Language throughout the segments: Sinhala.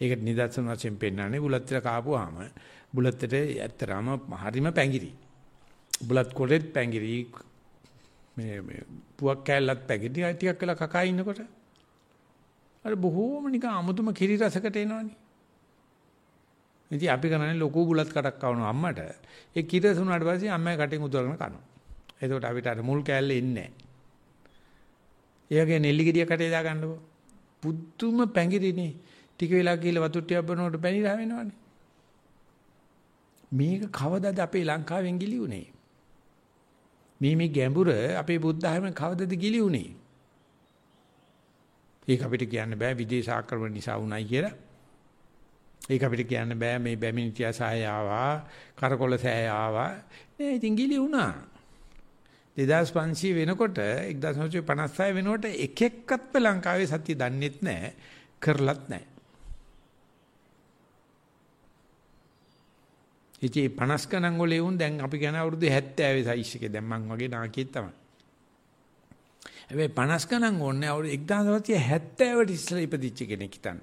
ඒකට නිදර්ශන වශයෙන් පෙන්නන්නේ බුලත් ටික කාපුවාම බුලත් ටික ඇත්තරම හරිම පැංගිරි. බුලත් කොටෙත් පැංගිරි මේ මේ පුවක් කැල්ලත් පැංගිරි ටිකක් වෙලා කකා ඉන්නකොට අර බොහෝම නිකන් අමුතුම කිරි රසකට එනවනේ. ඉතින් අපි කරන්නේ ලොකු බුලත් කටක් කවනවා අම්මට. ඒ කිරි සුණාට පස්සේ අම්මයි කටින් උදවගෙන කනවා. එතකොට අපිට අර මුල් කෑල්ලේ ඉන්නේ නැහැ. එයාගේ නෙල්ලි ගෙඩිය කටේ දා ගන්නකො. පුදුම පැංගිරිනේ. ටික වෙලා ගිහලා වතුර ටිකක් බනකොට පැණිලා වෙනවනේ. මේක කවදාද අපේ ලංකාවෙන් ගිලි උනේ? මේ මේ ගැඹුර අපේ බුද්ධ ධර්මයෙන් කවදද ගිලි උනේ? ඒක අපිට කියන්න බෑ විදේශ ආක්‍රමණ නිසා උනායි කියලා. ඒක අපිට කියන්න බෑ මේ බැමිණිටියා සහය ආවා, කරකොල සහය ආවා. නෑ ඉතින් ගිලි වුණා. 2500 වෙනකොට 1956 වෙනකොට එක එක්කත්ම ලංකාවේ සත්‍ය දන්නෙත් නෑ, කරලත් නෑ. ඉතින් 50 ගණන් වල එවුන් දැන් අපි කියන අවුරුදු 70 සයිස් එකේ දැන් මං වගේ නාකියෙක් තමයි. හැබැයි 50 ගණන් ඕනේ අවුරුදු 1970ට ඉස්සෙල්ලා ඉපදිච්ච කෙනෙක් හිටන්න.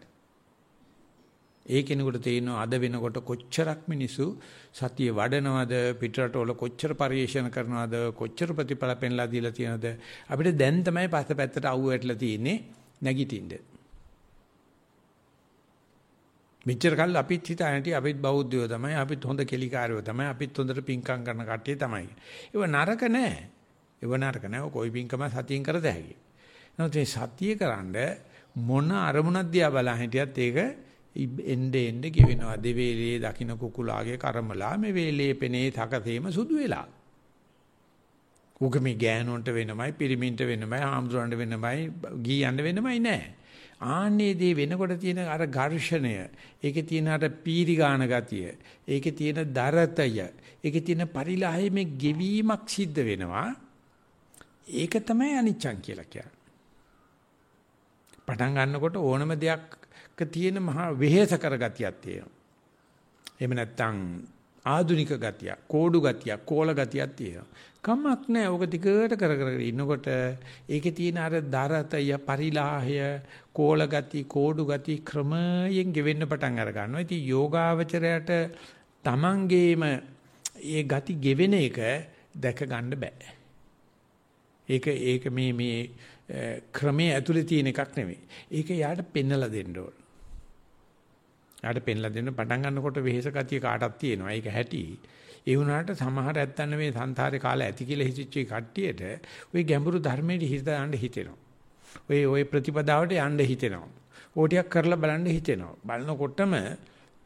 ඒ කෙනෙකුට තේරෙනවා අද වෙනකොට කොච්චරක් මිනිසු සතිය වඩනවද පිටරට වල කොච්චර පරිේශන කරනවද කොච්චර ප්‍රතිඵල පෙන්ලා දීලා තියෙනවද අපිට දැන් තමයි පස්සපැත්තට අවු වැටලා තියෙන්නේ නැගිටින්න. මෙච්චර කල් අපිත් හිතාන්නේ අපිත් බෞද්ධයෝ තමයි අපිත් හොඳ කෙලිකාරයෝ තමයි අපිත් හොඳට පිංකම් කරන කට්ටිය තමයි. ඒව නරක නෑ. ඒව නරක නෑ. කොයි පිංකම සතියෙන් කරද හැකි. නමුත් මේ සතිය කරන්ඩ මොන අරමුණක් දිහා බලන් හිටියත් ඒක එnde එnde ගෙවෙනවා. දෙවේලේ දකින්න කුකුලාගේ කර්මලා මේ වේලේ පෙනේ තකතේම සුදු වෙලා. උග මේ ගෑනුන්ට වෙනමයි පිරිමින්ට වෙනමයි ආම්දුරන්ට වෙනමයි ගීයන්ට වෙනමයි නෑ. ආන්නේ දේ වෙනකොට තියෙන අර ඝර්ෂණය, ඒකේ තියෙන අර පීරි ගාන ගතිය, ඒකේ තියෙන දරතය, ඒකේ තියෙන පරිලාහයේ මේ ගෙවීමක් සිද්ධ වෙනවා. ඒක තමයි අනිච්චං කියලා කියන්නේ. පටන් ගන්නකොට ඕනම දෙයක්ක තියෙන මහා වෙහෙස කර ගතියක් තියෙනවා. එහෙම නැත්නම් ආදුනික ගතිය, කෝඩු ගතිය, කෝල ගතියක් තියෙනවා. කමක් නැහැ. ඕක ටිකට කර කර ඉන්නකොට ඒකේ තියෙන අර දරතය, පරිලාහය, කෝල ගති, කෝඩු ගති ක්‍රමයෙන් ගෙවෙන්න පටන් අර ගන්නවා. ඉතින් යෝගාවචරයට තමන්ගේම ඒ ගති ගෙවෙන එක දැක ගන්න බෑ. ඒක ඒක මේ මේ ක්‍රමයේ ඇතුලේ තියෙන එකක් නෙමෙයි. ඒක යාට පෙන්නලා දෙන්න ඕන. යාට පෙන්ලා දෙන්න පටන් ගන්නකොට වෙහෙස ගතිය කාටක් තියෙනවා. ඒක හැටි. ඒ වුණාට සමහර ඇත්තන්න මේ සංසාරේ කාලය ඇති කියලා හිතච්ච කට්ටියට ওই ගැඹුරු ධර්මයේ හිත දාන්න හිතෙනවා. ඔය ওই ප්‍රතිපදාවට යන්න හිතෙනවා. ඕටියක් කරලා බලන්න හිතෙනවා. බලනකොටම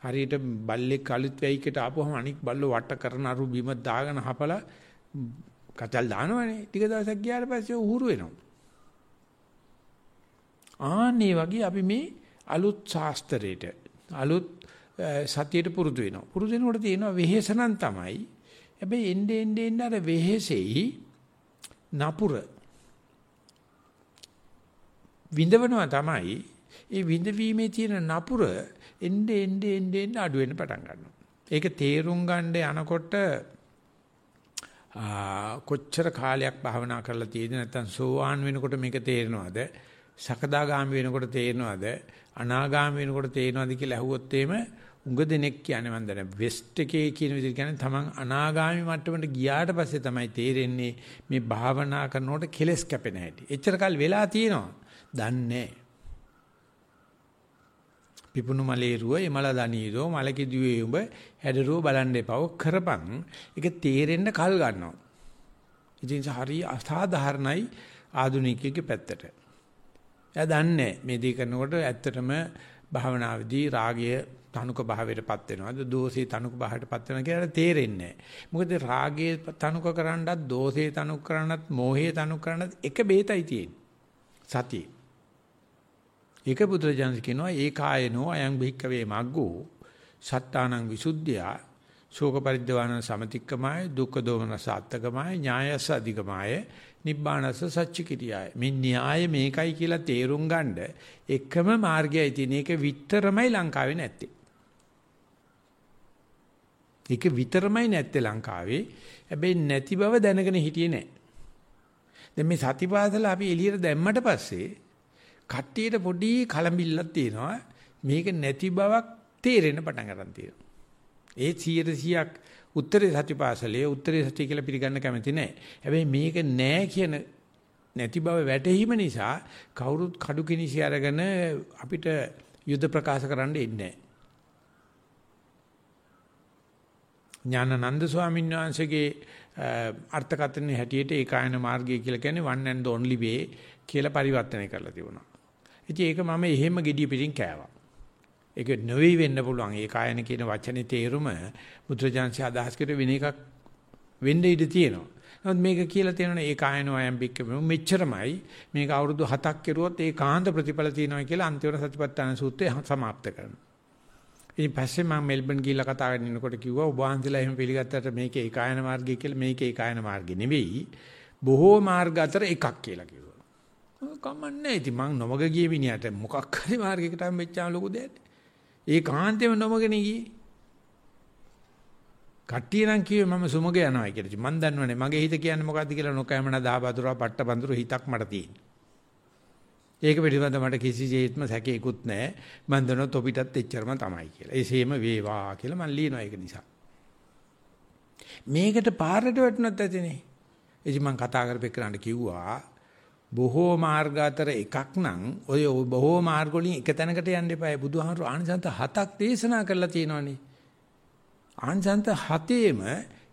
හරියට බල්ලෙක් කලිත් වෙයිකට ආපුවම අනික් බල්ලෝ වට කරන අරු බිම දාගෙන හපලා කචල් දානවනේ. ටික දවසක් ගියාට පස්සේ උහුරු වෙනවා. ආන්නේ වගේ අපි මේ අලුත් ශාස්ත්‍රයට අලුත් සතියට පුරුදු වෙනවා. පුරුදු වෙනකොට තියෙනවා වෙහෙස නම් තමයි. හැබැයි එnde ende ende අර වෙහෙසෙයි නපුර විඳවනවා තමයි. ඒ විඳවීමේ තියෙන නපුර එnde ende ende ende අඩු වෙන්න පටන් ගන්නවා. ඒක තේරුම් ගන්න යනකොට කොච්චර කාලයක් භාවනා කරලා තියෙද නැත්නම් සෝවාන් වෙනකොට මේක තේරෙනවද? සකදාගාමි වෙනකොට තේරෙනවද? අනාගාමි වෙනකොට තේරෙනවද කියලා ඇහුවොත් එහෙම උඟ දෙනෙක් කියන්නේ මන් දන්නේ වෙස්ට් එකේ කියන විදිහට කියන්නේ තමන් අනාගාමි මට්ටමට ගියාට පස්සේ තමයි තේරෙන්නේ මේ භාවනා කරනකොට කෙලස් කැපෙන හැටි. එච්චර කල් වෙලා තියෙනවා. දන්නේ පිපුණු මලේරුව එමල දනීරෝ මලකිදුවේ උඹ හැඩරුව බලන්න එපව කරපන්. ඒක තේරෙන්න කල් ගන්නවා. ඉතින් හරි අසාධාරණයි ආදුනිකයෙක්ගේ පැත්තට. එයා දන්නේ මේ දේ කරනකොට ඇත්තටම භාවනාවේදී රාගය තනුක භාවයටපත් වෙනවද දෝෂේ තනුක භාවයටපත් වෙනවා කියලා තේරෙන්නේ නැහැ. මොකද රාගයේ තනුක කරන්නත් දෝෂේ තනුක කරන්නත් මෝහයේ තනුක කරන්නත් එක බේතයි තියෙන්නේ. සතිය. ඒක බුදුරජාණන් කියනවා ඒකායනෝ අයං බික්කවේ මග්ගෝ සත්තානං විසුද්ධියා ශෝක පරිද්දවාන සමතික්කමාය දුක්ඛ දෝමන සාත්තකමාය ඥායස අධිකමාය නිබ්බානස සච්ච කිරියාය මේ න්‍යාය මේකයි කියලා තේරුම් ගන්න එකම මාර්ගයයි තියෙන එක විතරමයි ලංකාවේ නැත්තේ ඒක විතරමයි නැත්තේ ලංකාවේ. හැබැයි නැති බව දැනගෙන හිටියේ නෑ. දැන් මේ සතිපාසල අපි එළියට දැම්මට පස්සේ කට්ටියට පොඩි කලඹිල්ලක් තියෙනවා. මේක නැති බවක් තේරෙන්න පටන් ගන්න තියෙනවා. ඒ 100ක් උත්තරේ සතිපාසලේ උත්තරේ සතිය කියලා පිළිගන්න කැමති නැහැ. හැබැයි මේක නැහැ කියන නැති බව වැටහීම නිසා කවුරුත් කඩු කිනිසි අරගෙන අපිට යුද ප්‍රකාශ කරන්න ඉන්නේ නැහැ. ඥානানন্দ ස්වාමීන් වහන්සේගේ අර්ථකථනයේ හැටියට ඒකායන මාර්ගය කියලා කියන්නේ one and only way කියලා පරිවර්තනය කරලා තිබුණා. ඉතින් ඒක මම එහෙම gediy පිටින් කෑවා. ඒක නෙවෙයි වෙන්න පුළුවන්. ඒකායන කියන වචනේ තේරුම බුද්ධජාන්සේ අදහස් කරේ වෙන එකක් වෙන්න ඉඩ තියෙනවා. නමුත් මේක කියලා තියෙනවනේ ඒකායන වයම්බික්ක මෙච්චරමයි මේක අවුරුදු 7ක් කෙරුවොත් ඒකාන්ත ප්‍රතිඵල තියෙනවා කියලා අන්තිම සතිපට්ඨාන සූත්‍රය සමාප්ත කරනවා. ඉතින් පස්සේ මම මෙල්බන් ගිහිල්ලා කතා කරගෙන ඉන්නකොට කිව්වා ඔබ වහන්සේලා එහෙම පිළිගත්තට මේකේ ඒකායන මාර්ගය කියලා මේකේ ඒකායන මාර්ගය නෙවෙයි බොහෝ මාර්ග අතර එකක් කියලා කිව්වා. කමන්නේ ඉතින් මං නොමග ගිය මිනිහට මොකක් හරි මාර්ගයකට හම්බෙච්චාම ලොකු දෙයක්. ඒ කාන්තේම නොමගනේ ගියේ. කට්ටිය නම් කිව්වේ මම සුමග යනවා කියලා. මං දන්නවනේ මගේ හිත කියන්නේ මොකද්ද කියලා නොකෑමන දහබදුරා පට්ට බඳුරු හිතක් මට තියෙනවා. ඒක පිළිබඳව මට කිසිසේත්ම සැකේකුත් නැහැ. මම දන්නොත් ඔපිටත් එච්චරම තමයි කියලා. එසේම වේවා කියලා මම ලියනවා ඒක නිසා. මේකට පාරට වැටුණත් ඇතිනේ. එදි මම කතා කරපෙන්නට කිව්වා බොහෝ මාර්ග අතර එකක් නම් ඔය බොහෝ මාර්ග වලින් එක තැනකට යන්න එපා. බුදුහාමුදුරු ආනිසන්ත හතක් දේශනා කරලා තියෙනවානේ. ආනිසන්ත හතේම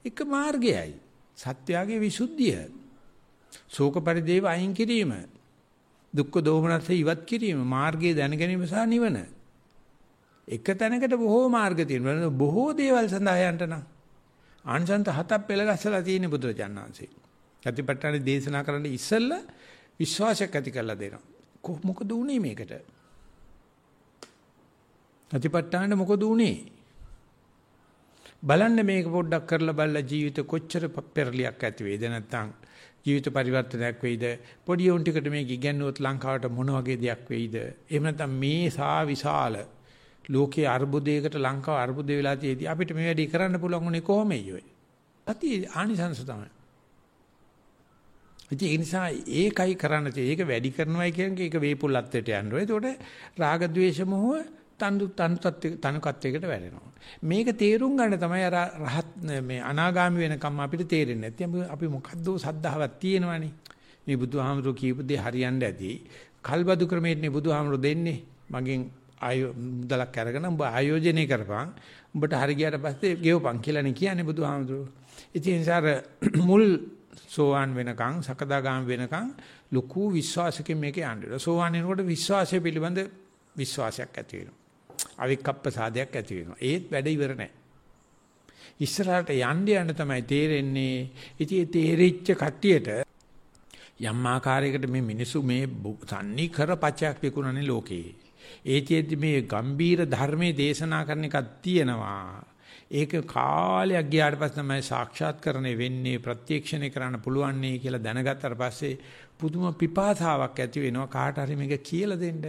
එක මාර්ගයයි. සත්‍යාගේ විසුද්ධිය. ශෝක පරිදේව අයින් කිරීම. දුක්ඛ දෝමනස්ස ඉවත් කිරීම මාර්ගය දැන ගැනීම සහ නිවන. එක තැනකට බොහෝ මාර්ග තියෙනවා. බොහෝ දේවල් සඳහා යන්න නම් ආංශන්ත හතක් පෙළගස්සලා තියෙන බුදුරජාණන් වහන්සේ. සතිපට්ඨාන දේශනා කරන්න ඉස්සෙල්ලා විශ්වාසයක් ඇති කරලා දෙනවා. මොකද උනේ මේකට? සතිපට්ඨාන මොකද උනේ? බලන්න මේක පොඩ්ඩක් කරලා බලලා ජීවිත කොච්චර පෙරලියක් ඇති වේද නැත්නම් ජීවිත පරිවර්තනයක් වෙයිද පොඩි උන් ටිකට මේක ඉගෙනුවොත් ලංකාවට මොන වගේ දෙයක් වෙයිද එහෙම නැත්නම් මේ සා විශාල ලෝකයේ අර්බුදයකට ලංකාව අර්බුද වෙලා තියෙදි අපිට මේ වැඩේ කරන්න පුළුවන් උනේ කොහොමයි ඔය ඇති ආනිසංස තමයි ඉතින් ඒ නිසා ඒකයි කරන්න තියෙන්නේ ඒක වැඩි කරනවයි කියන්නේ ඒක වේපුල්ලත්වයට යනවා ඒතකොට රාග ద్వේෂ මොහ තනු තනු තනුකත්වයකට වැටෙනවා. මේක තේරුම් ගන්න තමයි අර රහත් මේ අනාගාමි වෙනකම් අපිට තේරෙන්නේ නැත්නම් අපි මොකද්ද සද්ධාවක් තියෙනවනේ. මේ බුදුහාමුදුරුවෝ කියපු දේ හරියන්න ඇති. කල්බදු ක්‍රමයේනේ බුදුහාමුදුරුවෝ දෙන්නේ. මගෙන් ආයෝ මුදලක් අරගෙන උඹ ආයෝජනය කරපන්. උඹට හරි ගියාට පස්සේ ගෙවපන් කියලානේ කියන්නේ බුදුහාමුදුරුවෝ. ඉතින් සාර මුල් සෝවාන් වෙනකන් සකදාගාම වෙනකන් ලොකු විශ්වාසකින් මේක යන්නේ. සෝවාන් වෙනකොට විශ්වාසය පිළිබඳ විශ්වාසයක් ඇති වෙනවා. අවික්කප්පසාදයක් ඇති වෙනවා. ඒත් වැඩ ඉවර නැහැ. ඉස්සරහට යන්න යන්න තමයි තේරෙන්නේ. ඉතින් තේරිච්ච කට්ටියට යම් ආකාරයකට මේ මිනිසු මේ සන්නි කර පචයක් විකුණන්නේ ලෝකේ. ඒකෙදි මේ ගම්බීර ධර්මයේ දේශනා කරන එකක් තියෙනවා. ඒක කාලයක් ගියාට පස්සේ තමයි සාක්ෂාත්කරණය වෙන්නේ ප්‍රත්‍යක්ෂණය කරන්න පුළුවන් නේ කියලා දැනගත්තට පස්සේ පුදුම පිපාසාවක් ඇති වෙනවා කාට හරි මේක කියලා දෙන්න.